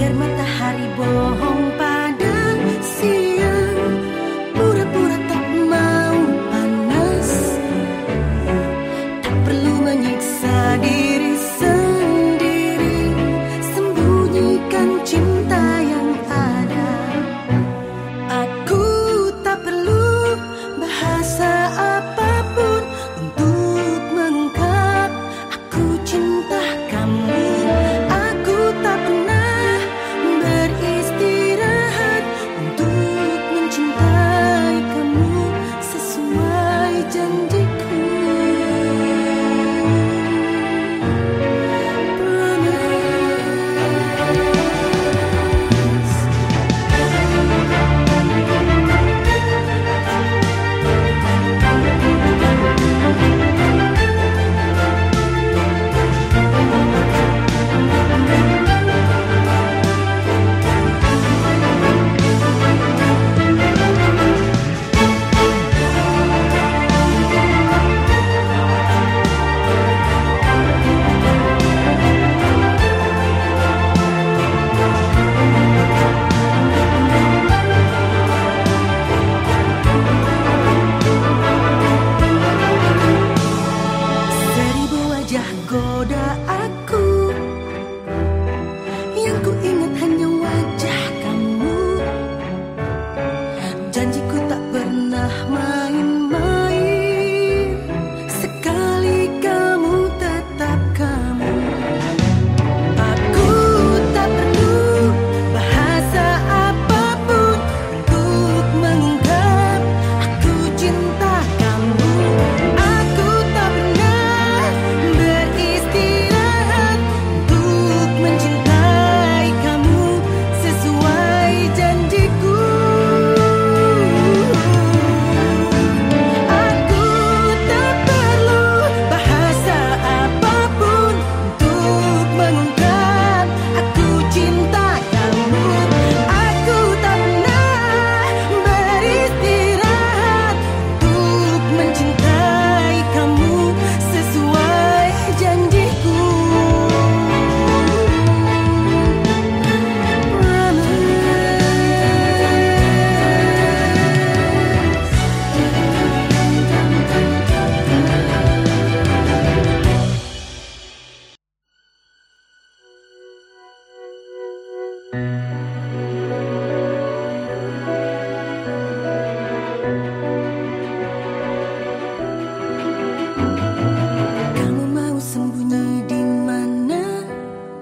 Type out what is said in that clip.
biar matahari bohong aku. Yang ku ingat hanya wajah kamu. Janjiku tak pernah